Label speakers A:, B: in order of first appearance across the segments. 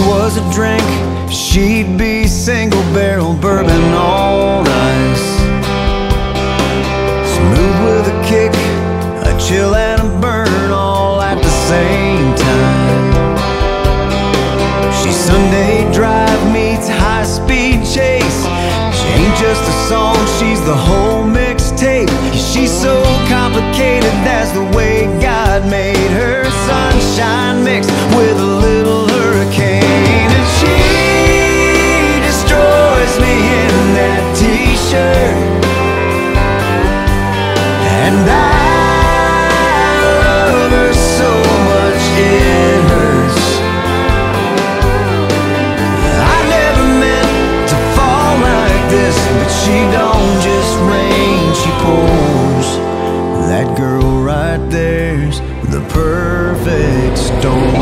A: was a drink, she'd be single barrel bourbon on ice. Smooth with a kick, a chill and a burn all at the same time. She's Sunday drive meets high speed chase. She ain't just a song, she's the whole pours. That girl right there's the perfect storm.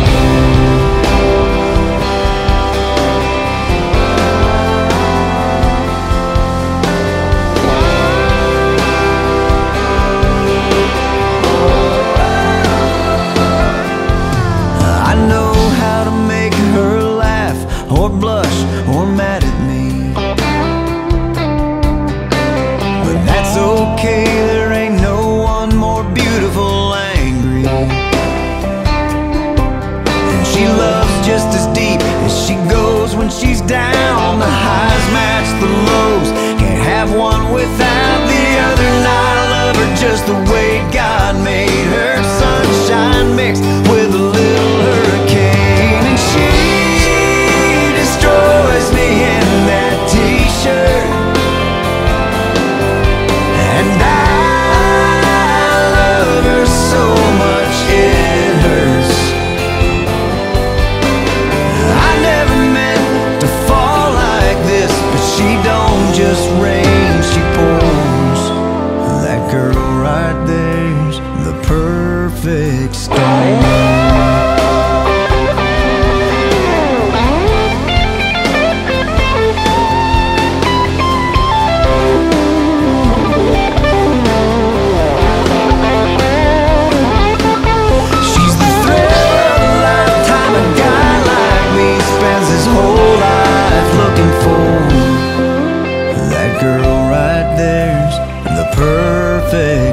A: I know how to make her laugh or blush just rain.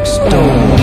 A: next door.